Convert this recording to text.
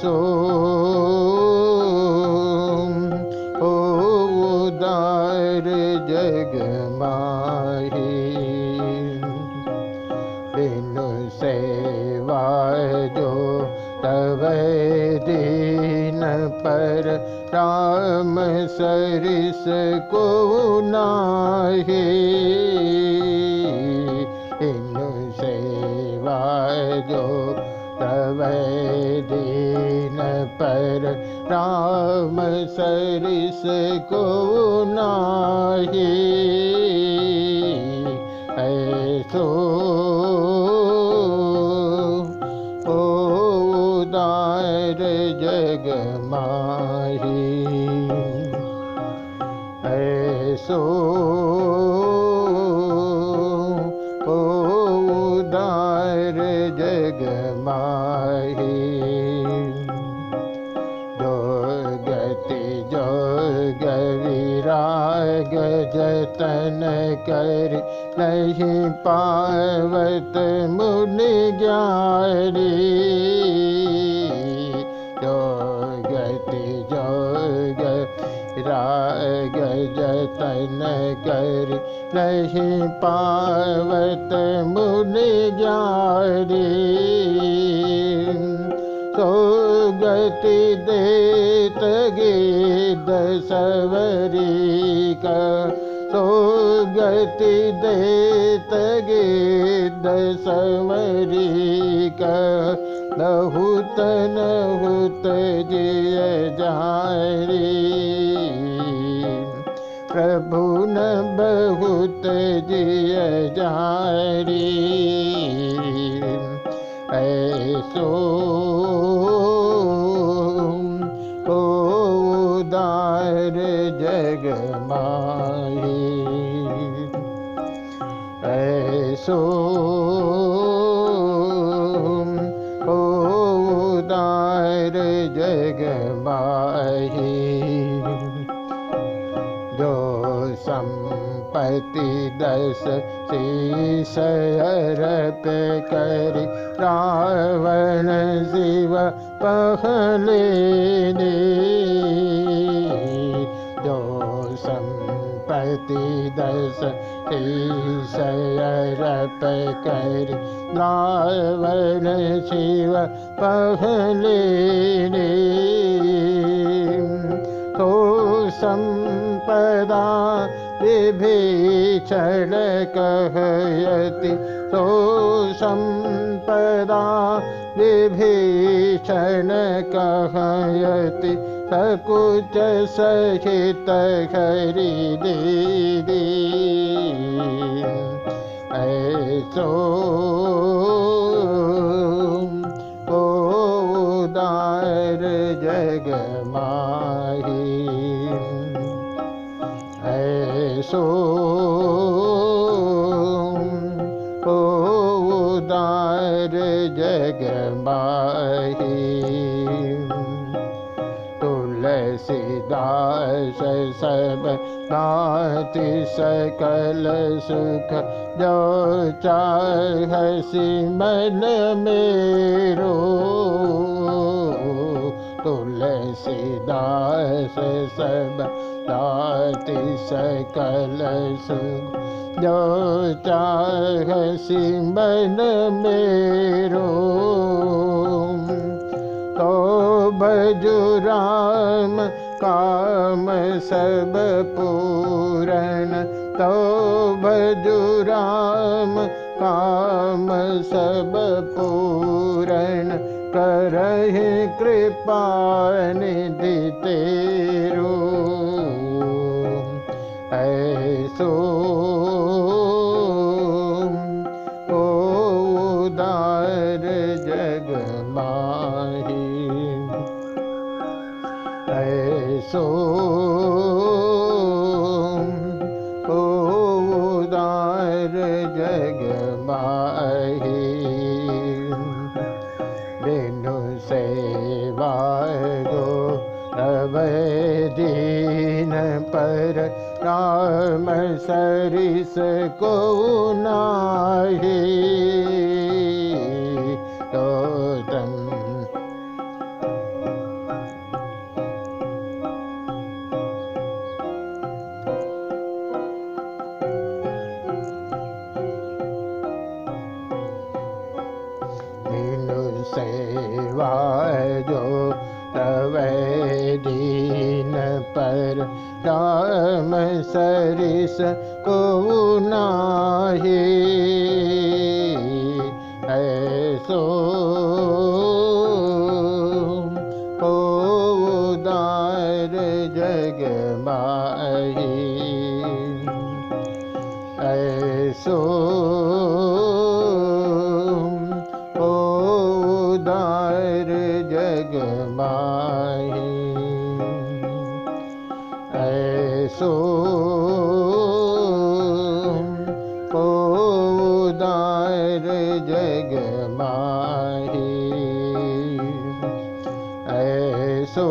सो ओ उदार दार जगमाहि इन्दुशे वैदो तव दीनपरिसु सेवा जो तव पर राम सरिस को नाही। ऐसो ओदार जग माही। ऐसो जतन कर नहीं पावत मुनि ज्ञानी। जो गति जो राग जतन कर नहीं पावत मुनि ज्ञानी। सो गति देत गिद सवरी का सो गति देत गिद सवरी का बहुत नहुत जिय जारी। प्रभु न बहुत जिय जारी। ऐसो ओदार जग माही ऐसो ओदार जग माही। जो संपत्ति दस शीशर पे करी रावण शिव पहले जो पे करी रावण शिव पहले तो संपदा विभीषण कहयति। तो संपदा विभीषण कहयति सकुच सहित हरि दीदी ऐसो ओदार जग माही ऐसो ओदार जग माही सब नाति सकल सुख, जो चाहसी मन मेरो तुलसीदास सब नाति सकल सुख जो चाहसी मन मेरो तो भजु राम काम सब पूरण तो भजु राम। काम सब पूरण करहि कृपा निधि तेरो। ऐसो ऐसो ओदार जग सेवा गो रव दीन पर राम सरिस को नाही वाय तव दीनपरिष को ने सो को द्र जग माही। ऐसो ऐसो उदार जग माही। ऐसो